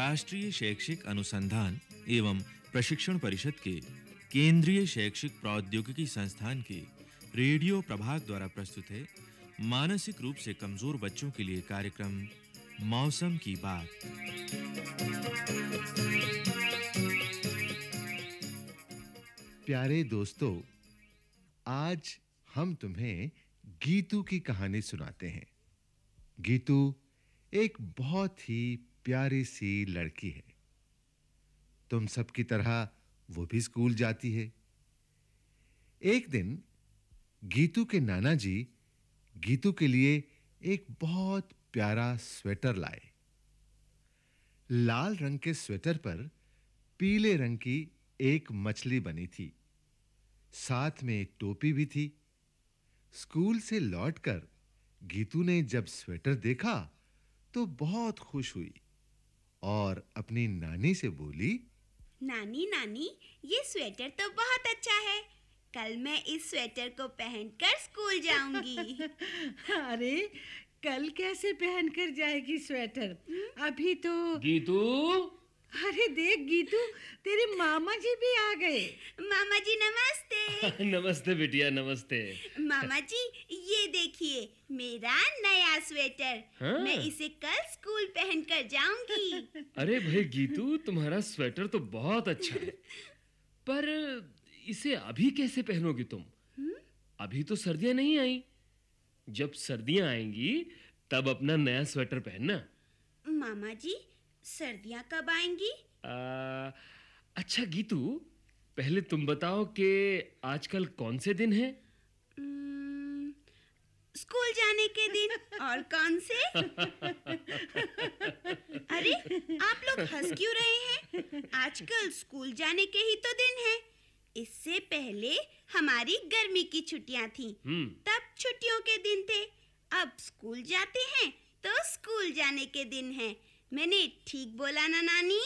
राष्ट्रीय शैक्षिक अनुसंधान एवं प्रशिक्षण परिषद के केंद्रीय शैक्षिक प्रौद्योगिकी संस्थान के रेडियो प्रभाग द्वारा प्रस्तुत है। मानसिक रूप से कमज़ोर बच्चों के लिए कार्यक्रम, मौसम की बात। प्यारे दोस्तों, आज हम तुम्हें गीतू की कहानी सुनाते हैं। गीतू एक बहुत ही प्यारी सी लड़की है। तुम सब की तरह वो भी स्कूल जाती है। एक दिन गीतू के नाना जी गीतू के लिए एक बहुत प्यारा स्वेटर लाए। लाल रंग के स्वेटर पर पीले रंग की एक मछली बनी थी। साथ में एक टोपी भी थी। स्कूल से लौटकर गीतू ने जब स्वेटर देखा तो बहुत खुश हुई। और अपनी नानी से बोली नानी नानी ये स्वेटर तो बहुत अच्छा है। कल मैं इस स्वेटर को पहनकर स्कूल जाऊँगी। अरे कल कैसे पहनकर जाएगी स्वेटर? अभी तो गीतू? अरे देख गीतू तेरे मामा जी भी आ गए। मामा जी नमस्ते। नमस्ते बिटिया नमस्ते। मामा जी ये देखिए मेरा नया स्वेटर। हाँ? मैं इसे कल स्कूल पहनकर जाऊँगी। अरे भाई गीतू तुम्हारा स्वेटर तो बहुत अच्छा है। पर इसे अभी कैसे पहनोगी तुम? अभी तो सर्दियाँ नहीं आई। जब सर्दियाँ आएँगी तब अपना नया स्वेटर पहनना। मामा जी सर्दियाँ कब आएँगी? आ, अच्छा गीतू पहले तुम बताओ कि आजकल कौन से दिन हैं? स्कूल जाने के दिन। और कौन से? अरे आप लोग हंस क्यों रहे हैं? आजकल स्कूल जाने के ही तो दिन हैं। इससे पहले हमारी गर्मी की छुट्टियाँ थीं। हम्म। तब छुट्टियों के दिन थे। अब स्कूल जाते हैं तो स्कूल जाने के दिन हैं। मैंने ठीक बोला ना नानी?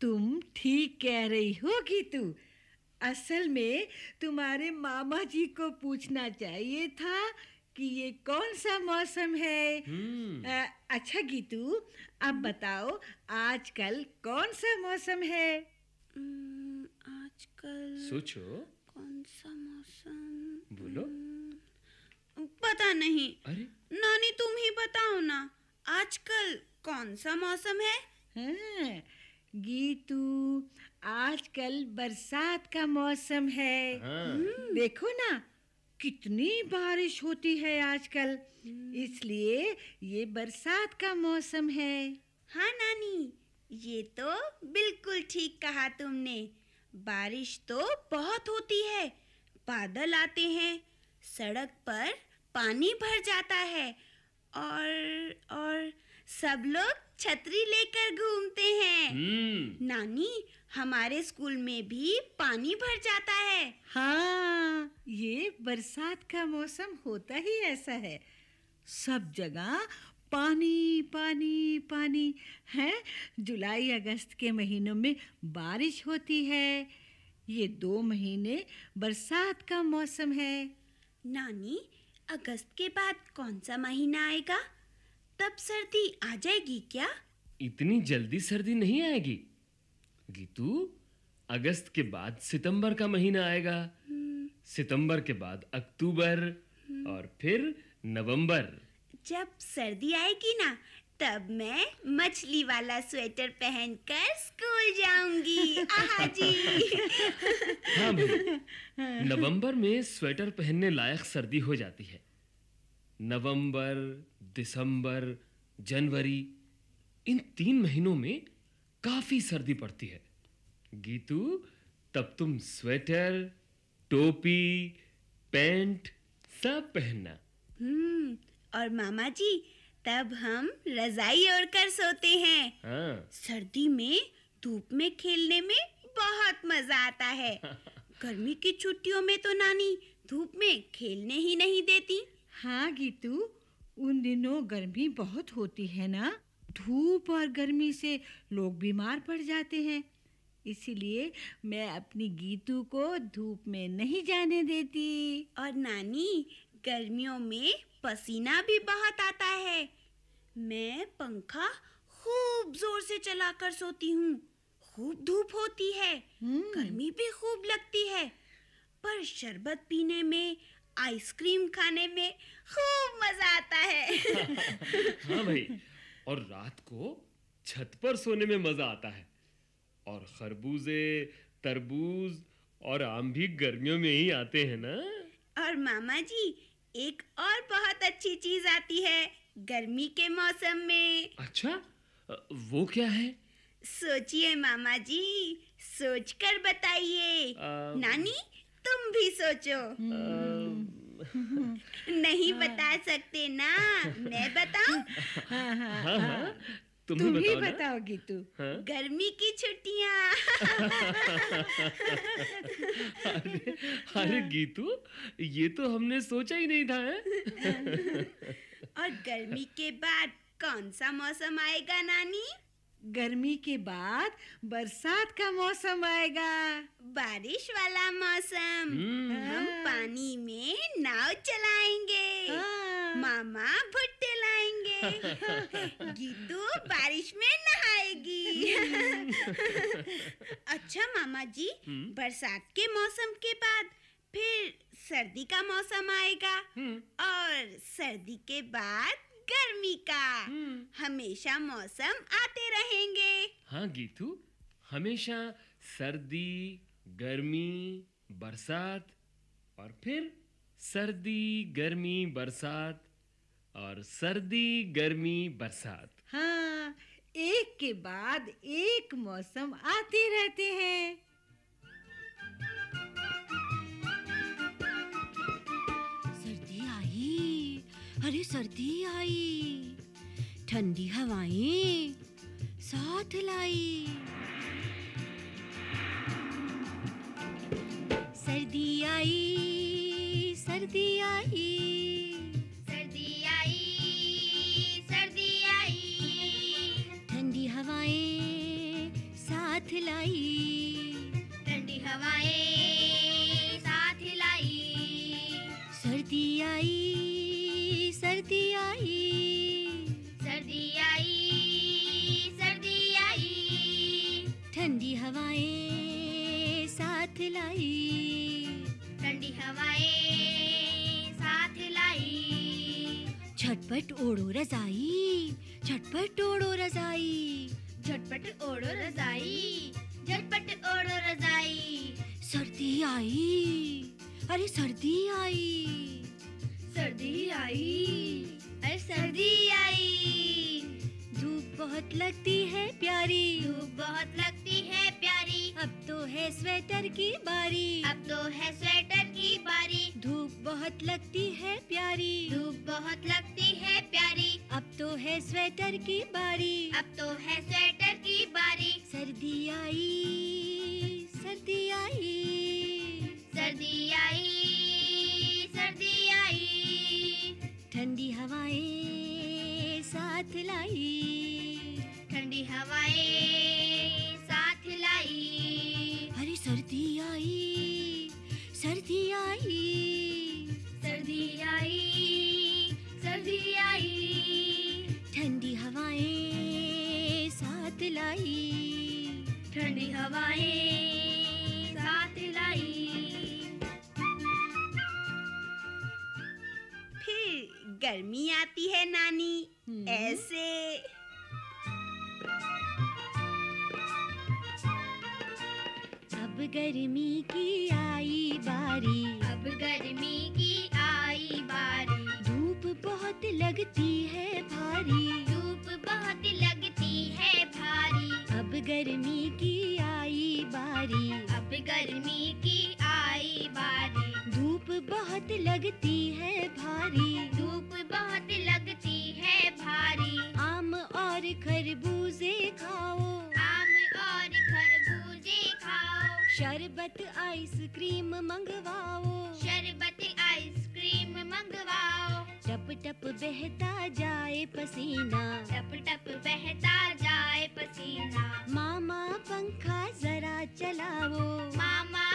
तुम ठीक कह रही हो गीतू असल में तुम्हारे मामा जी को पूछना चाहिए था कि ये कौन सा मौसम है। हम्म। अ, अच्छा गीतू अब बताओ आजकल कौन सा मौसम है? उम्म, आजकल सोचो। कौन सा मौसम? बोलो। पता नहीं। अरे। नानी तुम ही बताओ ना आजकल कौन सा मौसम है? हाँ, गीतू आजकल बरसात का मौसम है। हाँ। देखो ना कितनी बारिश होती है आजकल। इसलिए ये बरसात का मौसम है। हाँ नानी ये तो बिल्कुल ठीक कहा तुमने। बारिश तो बहुत होती है बादल आते हैं सड़क पर पानी भर जाता है और और सब लोग छतरी लेकर घूमते हैं। हम्म। नानी हमारे स्कूल में भी पानी भर जाता है। हाँ ये बरसात का मौसम होता ही ऐसा है। सब जगह पानी पानी पानी है? जुलाई अगस्त के महीनों में बारिश होती है। ये दो महीने बरसात का मौसम है। नानी अगस्त के बाद कौन सा महीना आएगा? तब सर्दी आ जाएगी क्या? इतनी जल्दी सर्दी नहीं आएगी। गीतू अगस्त के बाद सितंबर का महीना आएगा। सितंबर के बाद अक्टूबर और फिर नवंबर। जब सर्दी आएगी ना तब मैं मछली वाला स्वेटर पहनकर स्कूल जाऊँगी। आहा जी। हाँ भाई नवंबर में स्वेटर पहनने लायक सर्दी हो जाती है। नवंबर दिसंबर जनवरी इन तीन महीनों में काफ़ी सर्दी पड़ती है। गीतू तब तुम स्वेटर टोपी पैंट सब पहनना। हम्म और मामा जी तब हम रजाई ओढ़कर सोते हैं। हाँ। सर्दी में धूप में खेलने में बहुत मज़ा आता है। गर्मी की छुट्टियों में तो नानी धूप में खेलने ही नहीं देती। हाँ गीतू उन दिनों गर्मी बहुत होती है ना? धूप और गर्मी से लोग बीमार पड़ जाते हैं। इसीलिए मैं अपनी गीतू को धूप में नहीं जाने देती। और नानी गर्मियों में पसीना भी बहुत आता है। मैं पंखा खूब ज़ोर से चलाकर सोती हूँ। खूब धूप होती है। गर्मी भी खूब लगती है। पर शरबत पीने में आइसक्रीम खाने में खूब मज़ा आता है। हाँ भाई और रात को छत पर सोने में मज़ा आता है। और खरबूजे तरबूज और आम भी गर्मियों में ही आते हैं ना? और मामा जी एक और बहुत अच्छी चीज़ आती है गर्मी के मौसम में। अच्छा वो क्या है? सोचिए मामा जी सोचकर बताइए। नानी तुम भी सोचो। नहीं बता सकते ना मैं बताऊँ? हाँ हाँ हाँ तुम तुम ही बताओ तू। हाँ? गर्मी की छुट्टियाँ। अरे अरे गीतू ये तो हमने सोचा ही नहीं था हैं? और गर्मी के बाद कौन सा मौसम आएगा नानी? गर्मी के बाद बरसात का मौसम आएगा। बारिश वाला मौसम। हम्म, हम पानी में नाव चलाएँगे। हाँ। मामा भुट्टे लाएँगे। गीतू बारिश में नहाएगी। अच्छा मामा जी हम्म। बरसात के मौसम के बाद फिर सर्दी का मौसम आएगा। हम्म, और सर्दी के बाद गर्मी का। हम्म। हमेशा मौसम आते रहेंगे। हाँ गीतू हमेशा सर्दी गर्मी बरसात और फिर सर्दी गर्मी बरसात और सर्दी गर्मी बरसात। हाँ एक के बाद एक मौसम आते रहते हैं। सर्दी आई ठंडी हवाएँ साथ लाई। सर्दी आई सर्दी आई। झटपट ओढ़ो रजाई, झटपट ओढ़ो रजाई। सर्दी आई, अरे सर्दी आई। सर्दी आई, अरे सर्दी आई। धूप बहुत लगती है प्यारी। धूप बहुत लगती है प्यारी। अब तो है स्वेटर की बारी। अब तो है स्वेटर की बारी। धूप बहुत लगती है प्यारी। धूप बहुत लगती है प्यारी। अब तो है स्वेटर की बारी। अब तो है स्वेटर बारी। सर्दी आई सर्दी आई। सर्दी आई सर्दी आई। ठंडी हवाएँ साथ लाई। ठंडी हवाएँ साथ लाई। अरे सर्दी आई सर्दी आई। गर्मी आती है नानी। ऐसे। अब गर्मी की आई बारी। अब गर्मी की आई बारी। धूप बहुत लगती है भारी। धूप बहुत लगती है भारी। अब गर्मी की आई बारी। अब गर्मी की बहुत लगती है भारी। धूप बहुत लगती है भारी। आम और खरबूजे खाओ। आम और खरबूजे खाओ। शरबत आइसक्रीम मंगवाओ। शरबत आइसक्रीम मंगवाओ। टप टप बहता जाए पसीना। टप टप बहता जाए पसीना। मामा पंखा जरा चलाओ। मामा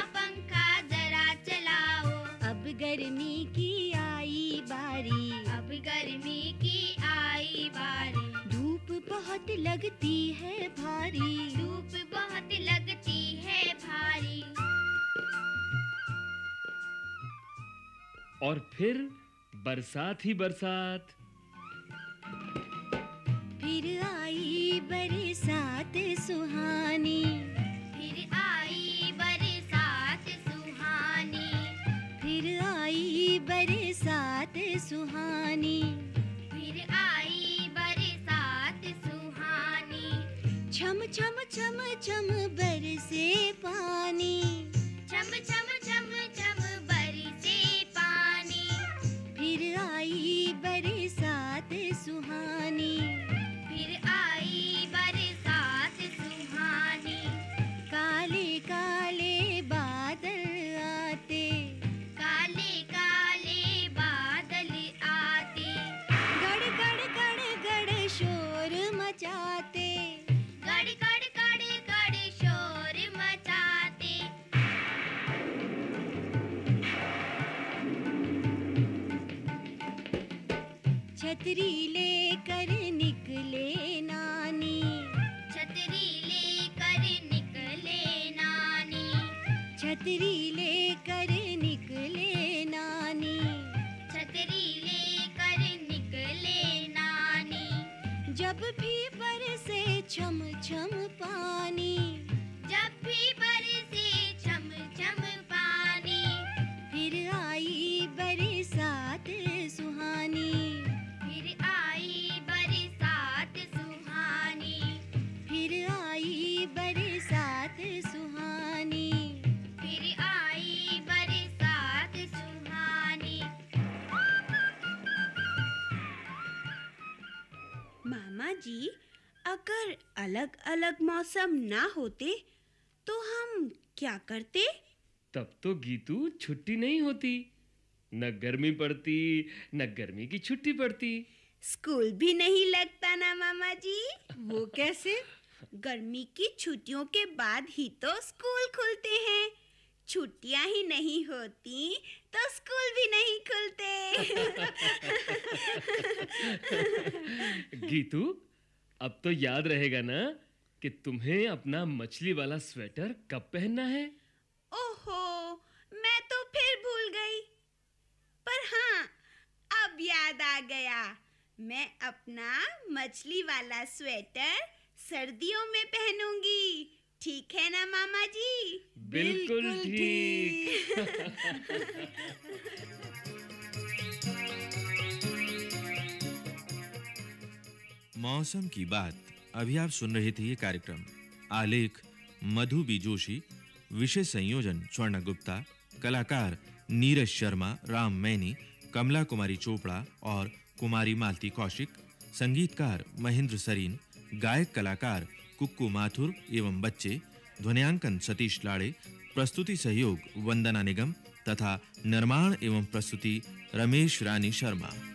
गर्मी की आई बारी। अब गर्मी की आई बारी। धूप बहुत लगती है भारी। धूप बहुत लगती है भारी। और फिर बरसात ही बरसात। फिर आई बरसात सुहानी। फिर आई बरसात सुहानी। फिर आई बरसात सुहानी। छम छम छम छम बरसे पानी। छम चम छतरी लेकर निकले नानी। छतरी लेकर निकले नानी। छतरी अगर अलग-अलग मौसम ना होते तो हम क्या करते? तब तो गीतू छुट्टी नहीं होती। न गर्मी पड़ती न गर्मी की छुट्टी पड़ती। स्कूल भी नहीं लगता ना मामा जी। वो कैसे? गर्मी की छुट्टियों के बाद ही तो स्कूल खुलते हैं। छुट्टियाँ ही नहीं होती तो स्कूल भी नहीं खुलते। गीतू अब तो याद रहेगा ना कि तुम्हें अपना मछली वाला स्वेटर कब पहनना है? ओहो मैं तो फिर भूल गई। पर हाँ अब याद आ गया। मैं अपना मछली वाला स्वेटर सर्दियों में पहनूँगी। ठीक है ना मामा जी? बिल्कुल ठीक। मौसम की बात। अभी आप सुन रहे थे ये कार्यक्रम। आलेख, मधु बी जोशी विषय संयोजन, स्वर्ण गुप्ता, कलाकार नीरज शर्मा, राम मैनी, कमला कुमारी चोपड़ा और कुमारी मालती कौशिक, संगीतकार महेंद्र सरीन, गायक कलाकार कुक्कू माथुर एवं बच्चे, ध्वनियांकन सतीश लाड़े, प्रस्तुति सहयोग वंदना निगम तथा निर्माण एवं प्रस्तुति रमेश रानी शर्मा।